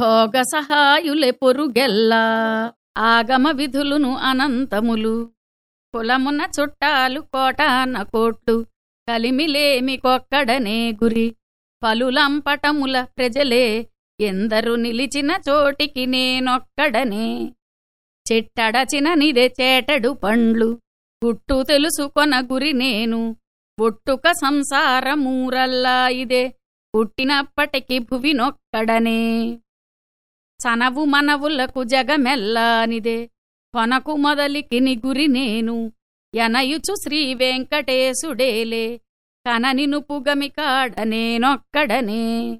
భోగ సహాయులే పొరుగెల్లా. ఆగమ విధులును అనంతములు. కులమున చుట్టాలు కోటాన కోట్లు. కలిమిలేమి కొక్కడనే గురి. పలులంపటముల ప్రజలే ఎందరు నిలిచిన చోటికి నేనొక్కడనే. చెట్టడచిన నిదే చేటడు పండ్లు. గుట్టు తెలుసుకొన గురి నేను. ఒట్టుక సంసారమూరల్లా ఇదే. పుట్టినప్పటికి భువినొక్కడనే. చనవు మనవులకు జగమెల్లానిదే కొనకు మొదలికి గురి నేను. ఎనయుచు శ్రీ వెంకటేశుడేలే. కనని నుపుగమికాడనేనొక్కడనే